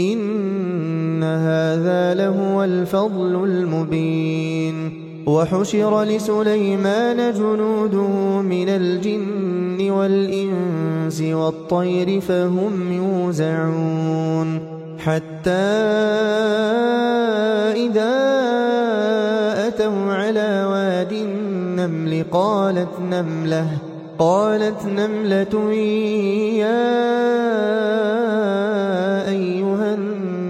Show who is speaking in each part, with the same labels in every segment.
Speaker 1: إن هذا لهو الفضل المبين. وحشر لسليمان جنوده من الجن والإنس والطير فهم يوزعون. حتى إذا أتوا على واد النمل قالت نملة قالت نملة يا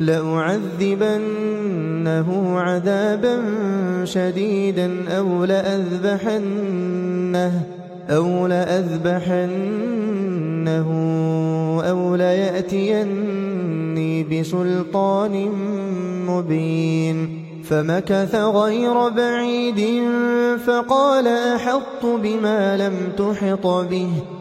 Speaker 1: لأعذبنه عذابا شديدا أو لأذبحنه أو لأذبحنه أو ليأتيني بسلطان مبين فمكث غير بعيد فقال أحط بما لم تحط به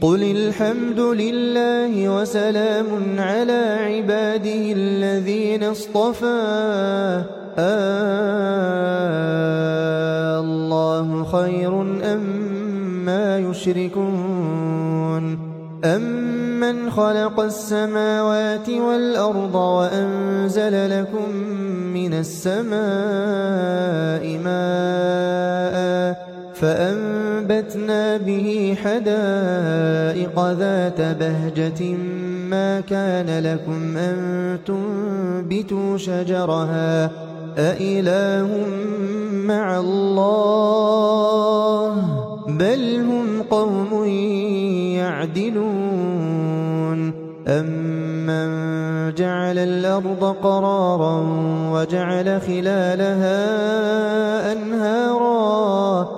Speaker 1: قل الحمد لله وسلام على عباده الذين اصطفى الله خير أم ما يشركون أمن خلق السماوات والأرض وأنزل لكم من السماء ماءً فأنبتنا به حدائق ذات بهجة ما كان لكم أن تنبتوا شجرها أإله مع الله بل هم قوم يعدلون أمن جعل الأرض قرارا وجعل خلالها أنهارا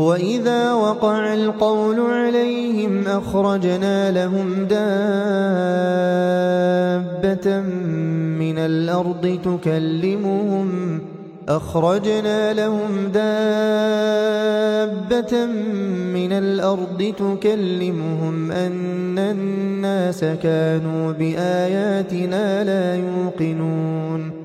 Speaker 1: وإذا وقع القول عليهم أخرجنا لهم دابة من الأرض تكلمهم أخرجنا لهم دابة من الأرض تكلمهم أن الناس كانوا بآياتنا لا يوقنون